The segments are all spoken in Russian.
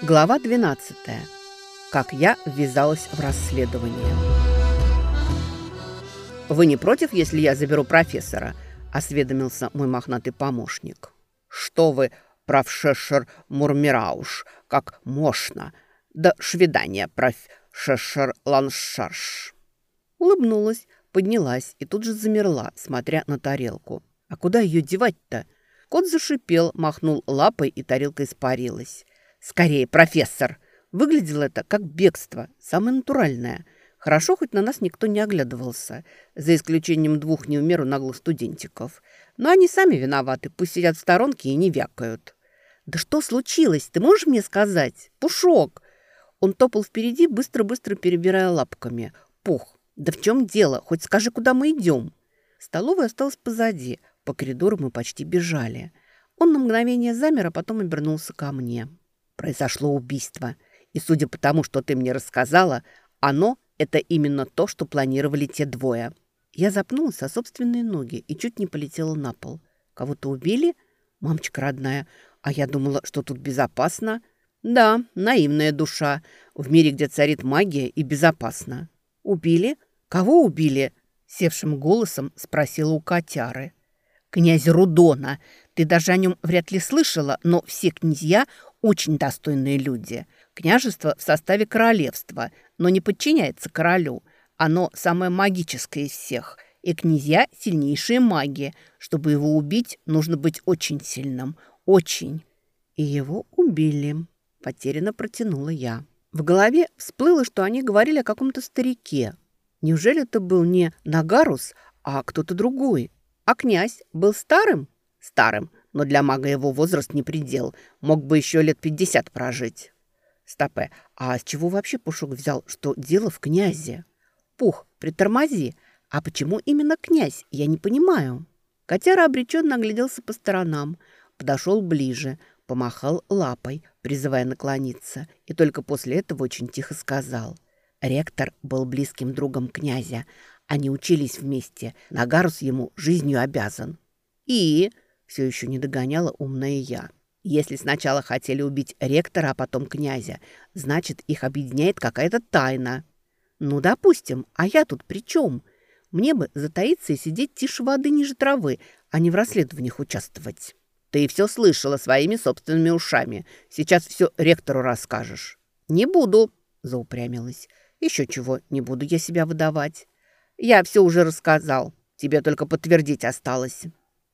Глава 12. Как я ввязалась в расследование. «Вы не против, если я заберу профессора?» – осведомился мой мохнатый помощник. «Что вы, профшешер Мурмирауш, как мощно! Да швидания, профшешер Ланшарш!» Улыбнулась, поднялась и тут же замерла, смотря на тарелку. «А куда ее девать-то?» Кот зашипел, махнул лапой, и тарелка испарилась. «Скорее, профессор!» Выглядело это как бегство, самое натуральное. Хорошо, хоть на нас никто не оглядывался, за исключением двух не в меру наглых студентиков. Но они сами виноваты, пусть сидят в сторонке и не вякают. «Да что случилось? Ты можешь мне сказать? Пушок!» Он топал впереди, быстро-быстро перебирая лапками. «Пух! Да в чем дело? Хоть скажи, куда мы идем?» Столовая осталась позади. По коридору мы почти бежали. Он на мгновение замер, а потом обернулся ко мне. Произошло убийство. И судя по тому, что ты мне рассказала, оно – это именно то, что планировали те двое. Я запнулась о собственные ноги и чуть не полетела на пол. Кого-то убили? Мамочка родная. А я думала, что тут безопасно. Да, наивная душа. В мире, где царит магия, и безопасно. Убили? Кого убили? Севшим голосом спросила у котяры. Князя Рудона. Ты даже о нем вряд ли слышала, но все князья очень достойные люди. Княжество в составе королевства, но не подчиняется королю. Оно самое магическое из всех. И князья – сильнейшие маги. Чтобы его убить, нужно быть очень сильным. Очень. И его убили. Потерянно протянула я. В голове всплыло, что они говорили о каком-то старике. Неужели это был не Нагарус, а кто-то другой? А князь был старым? Старым но для мага его возраст не предел. Мог бы еще лет пятьдесят прожить. Стопе, а с чего вообще Пушок взял, что дело в князе? Пух, притормози. А почему именно князь? Я не понимаю. Котяра обреченно огляделся по сторонам, подошел ближе, помахал лапой, призывая наклониться, и только после этого очень тихо сказал. Ректор был близким другом князя. Они учились вместе. Нагарус ему жизнью обязан. И все еще не догоняла умная я. Если сначала хотели убить ректора, а потом князя, значит, их объединяет какая-то тайна. Ну, допустим, а я тут при чем? Мне бы затаиться и сидеть тише воды ниже травы, а не в расследованиях участвовать. Ты все слышала своими собственными ушами. Сейчас все ректору расскажешь. Не буду, заупрямилась. Еще чего, не буду я себя выдавать. Я все уже рассказал. Тебе только подтвердить осталось.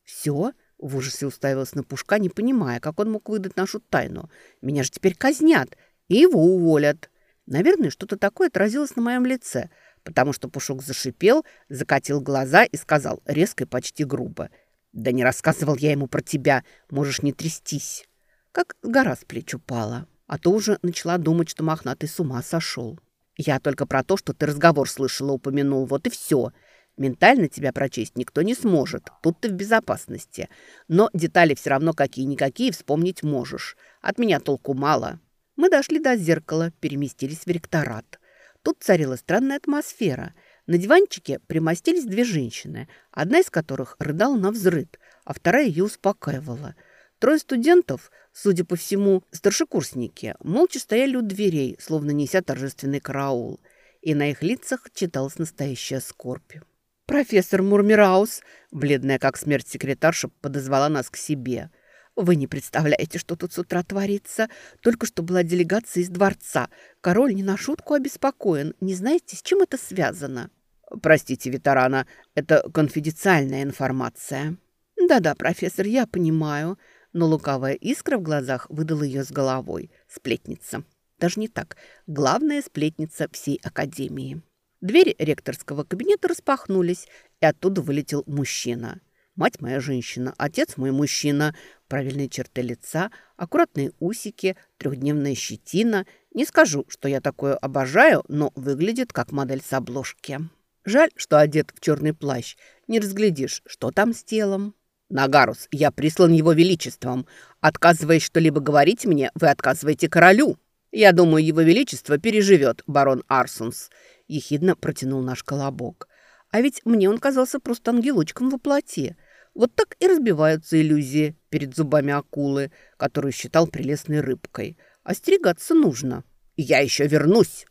Все? В ужасе уставилась на Пушка, не понимая, как он мог выдать нашу тайну. Меня же теперь казнят и его уволят. Наверное, что-то такое отразилось на моем лице, потому что Пушок зашипел, закатил глаза и сказал резко и почти грубо. «Да не рассказывал я ему про тебя, можешь не трястись». Как гора с плеч упала, а то уже начала думать, что мохнатый с ума сошел. «Я только про то, что ты разговор слышала, упомянул, вот и все. Ментально тебя прочесть никто не сможет, тут ты в безопасности. Но детали все равно какие-никакие вспомнить можешь. От меня толку мало. Мы дошли до зеркала, переместились в ректорат. Тут царила странная атмосфера. На диванчике примостились две женщины, одна из которых рыдала на взрыд, а вторая ее успокаивала. Трое студентов, судя по всему, старшекурсники, молча стояли у дверей, словно неся торжественный караул, и на их лицах читалась настоящая скорбь. «Профессор Мурмираус», бледная как смерть секретарша, подозвала нас к себе. «Вы не представляете, что тут с утра творится. Только что была делегация из дворца. Король не на шутку обеспокоен. Не знаете, с чем это связано?» «Простите, ветерана, это конфиденциальная информация». «Да-да, профессор, я понимаю». Но лукавая искра в глазах выдала ее с головой. Сплетница. Даже не так. Главная сплетница всей академии. Двери ректорского кабинета распахнулись, и оттуда вылетел мужчина. Мать моя женщина, отец мой мужчина, правильные черты лица, аккуратные усики, трехдневная щетина. Не скажу, что я такое обожаю, но выглядит как модель с обложки. Жаль, что одет в черный плащ. Не разглядишь, что там с телом. Нагарус, я прислан его величеством. Отказываясь что-либо говорить мне, вы отказываете королю. Я думаю, его величество переживет, барон Арсунс. – ехидно протянул наш колобок. «А ведь мне он казался просто ангелочком во плоти. Вот так и разбиваются иллюзии перед зубами акулы, которую считал прелестной рыбкой. Остерегаться нужно. Я еще вернусь.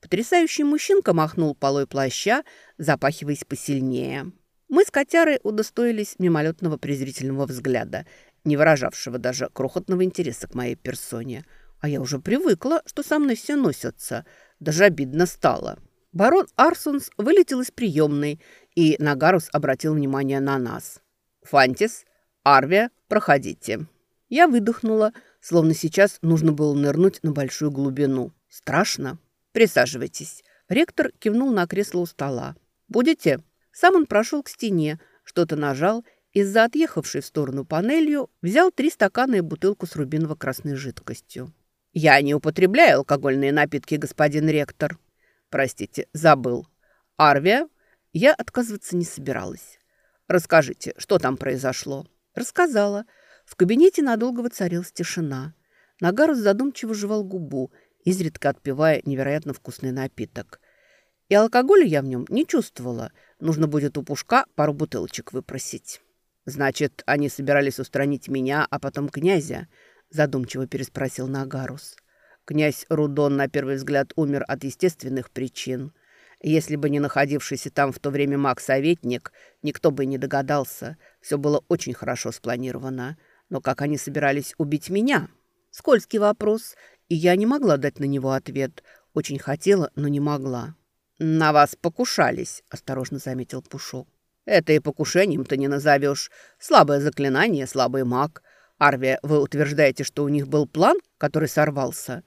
Потрясающий мужчинка махнул полой плаща, запахиваясь посильнее. Мы с котярой удостоились мимолетного презрительного взгляда, не выражавшего даже крохотного интереса к моей персоне. А я уже привыкла, что со мной все носятся. Даже обидно стало. Барон Арсонс вылетел из приемной, и Нагарус обратил внимание на нас. «Фантис, Арвия, проходите». Я выдохнула, словно сейчас нужно было нырнуть на большую глубину. Страшно. Присаживайтесь. Ректор кивнул на кресло у стола. Будете? Сам он прошел к стене, что-то нажал, и за отъехавшей в сторону панелью взял три стакана и бутылку с рубиново-красной жидкостью. «Я не употребляю алкогольные напитки, господин ректор». «Простите, забыл. Арвия?» Я отказываться не собиралась. «Расскажите, что там произошло?» Рассказала. В кабинете надолго воцарилась тишина. Нагарус задумчиво жевал губу, изредка отпивая невероятно вкусный напиток. И алкоголя я в нем не чувствовала. Нужно будет у Пушка пару бутылочек выпросить. «Значит, они собирались устранить меня, а потом князя?» Задумчиво переспросил Нагарус. Князь Рудон, на первый взгляд, умер от естественных причин. Если бы не находившийся там в то время маг-советник, никто бы не догадался. Все было очень хорошо спланировано. Но как они собирались убить меня? Скользкий вопрос, и я не могла дать на него ответ. Очень хотела, но не могла. «На вас покушались», – осторожно заметил Пушок. «Это и покушением-то не назовешь. Слабое заклинание, слабый маг. Арвия, вы утверждаете, что у них был план, который сорвался?»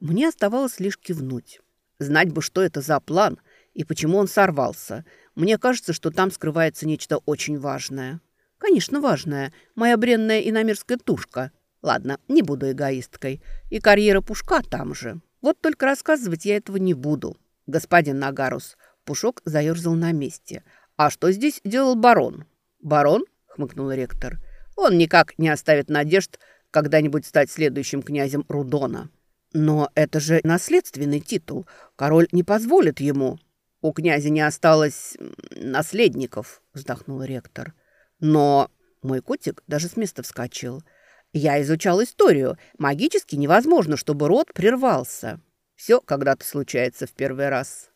Мне оставалось лишь кивнуть. Знать бы, что это за план и почему он сорвался. Мне кажется, что там скрывается нечто очень важное. Конечно, важное. Моя бренная иномерская тушка. Ладно, не буду эгоисткой. И карьера Пушка там же. Вот только рассказывать я этого не буду. Господин Нагарус, Пушок заерзал на месте. А что здесь делал барон? Барон? Хмыкнул ректор. Он никак не оставит надежд когда-нибудь стать следующим князем Рудона. Но это же наследственный титул. Король не позволит ему. У князя не осталось наследников, вздохнул ректор. Но мой котик даже с места вскочил. Я изучал историю. Магически невозможно, чтобы род прервался. Все когда-то случается в первый раз.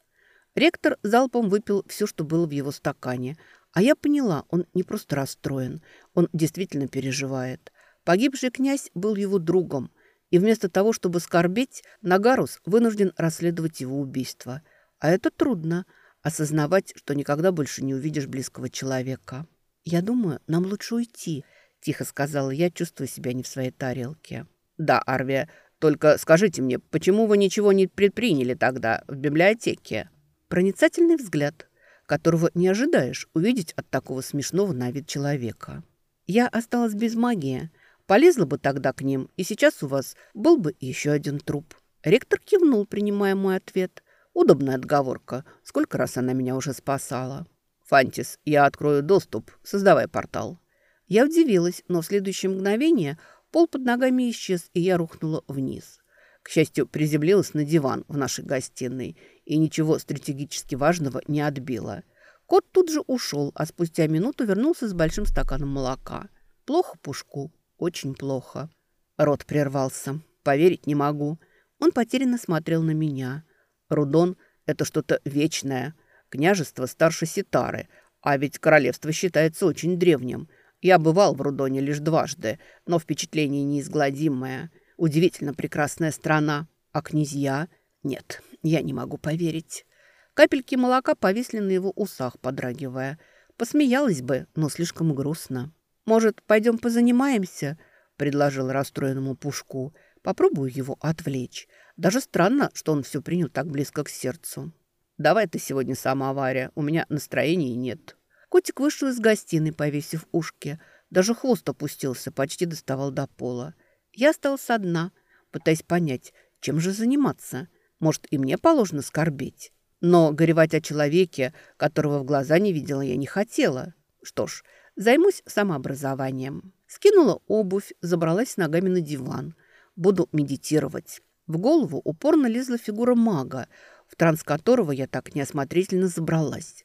Ректор залпом выпил все, что было в его стакане. А я поняла, он не просто расстроен. Он действительно переживает. Погибший князь был его другом – и вместо того, чтобы скорбеть, Нагарус вынужден расследовать его убийство. А это трудно – осознавать, что никогда больше не увидишь близкого человека. «Я думаю, нам лучше уйти», – тихо сказала я, чувствуя себя не в своей тарелке. «Да, Арвия, только скажите мне, почему вы ничего не предприняли тогда в библиотеке?» Проницательный взгляд, которого не ожидаешь увидеть от такого смешного на вид человека. Я осталась без магии – Полезла бы тогда к ним, и сейчас у вас был бы еще один труп». Ректор кивнул, принимая мой ответ. Удобная отговорка. Сколько раз она меня уже спасала. «Фантис, я открою доступ. Создавай портал». Я удивилась, но в следующее мгновение пол под ногами исчез, и я рухнула вниз. К счастью, приземлилась на диван в нашей гостиной и ничего стратегически важного не отбила. Кот тут же ушел, а спустя минуту вернулся с большим стаканом молока. Плохо пушку, очень плохо. Рот прервался. Поверить не могу. Он потерянно смотрел на меня. Рудон — это что-то вечное. Княжество старше Ситары, а ведь королевство считается очень древним. Я бывал в Рудоне лишь дважды, но впечатление неизгладимое. Удивительно прекрасная страна. А князья? Нет, я не могу поверить. Капельки молока повисли на его усах, подрагивая. Посмеялась бы, но слишком грустно. «Может, пойдем позанимаемся?» – предложил расстроенному Пушку. «Попробую его отвлечь. Даже странно, что он все принял так близко к сердцу». «Давай ты сегодня сама, Варя. У меня настроения нет». Котик вышел из гостиной, повесив ушки. Даже хвост опустился, почти доставал до пола. Я осталась одна, пытаясь понять, чем же заниматься. Может, и мне положено скорбеть. Но горевать о человеке, которого в глаза не видела, я не хотела. Что ж, Займусь самообразованием. Скинула обувь, забралась ногами на диван. Буду медитировать. В голову упорно лезла фигура мага, в транс которого я так неосмотрительно забралась.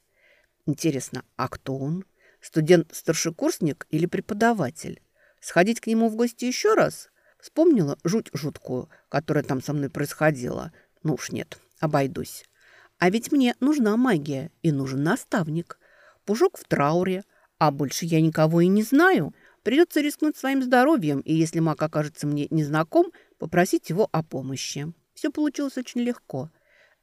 Интересно, а кто он? Студент-старшекурсник или преподаватель? Сходить к нему в гости еще раз? Вспомнила жуть жуткую, которая там со мной происходила. Ну уж нет, обойдусь. А ведь мне нужна магия и нужен наставник. Пушок в трауре, а больше я никого и не знаю. Придется рискнуть своим здоровьем, и если маг окажется мне незнаком, попросить его о помощи. Все получилось очень легко.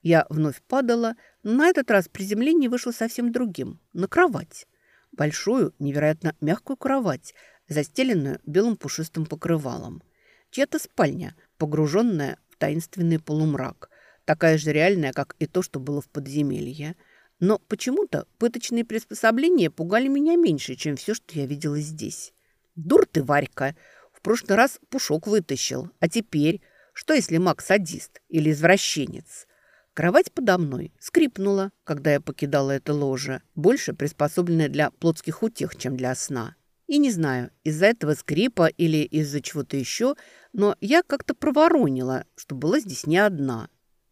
Я вновь падала, на этот раз приземление вышло совсем другим. На кровать. Большую, невероятно мягкую кровать, застеленную белым пушистым покрывалом. Чья-то спальня, погруженная в таинственный полумрак. Такая же реальная, как и то, что было в подземелье. Но почему-то пыточные приспособления пугали меня меньше, чем все, что я видела здесь. «Дур ты, Варька! В прошлый раз пушок вытащил. А теперь? Что, если маг садист или извращенец?» Кровать подо мной скрипнула, когда я покидала это ложе, больше приспособленное для плотских утех, чем для сна. И не знаю, из-за этого скрипа или из-за чего-то еще, но я как-то проворонила, что была здесь не одна.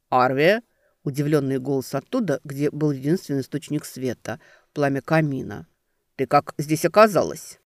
«Арвия!» – удивленный голос оттуда, где был единственный источник света – пламя камина. «Ты как здесь оказалась?»